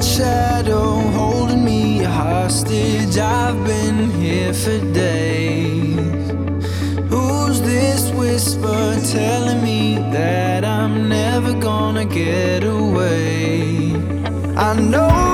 that shadow holding me hostage. I've been here for days. Who's this whisper telling me that I'm never gonna get away? I know.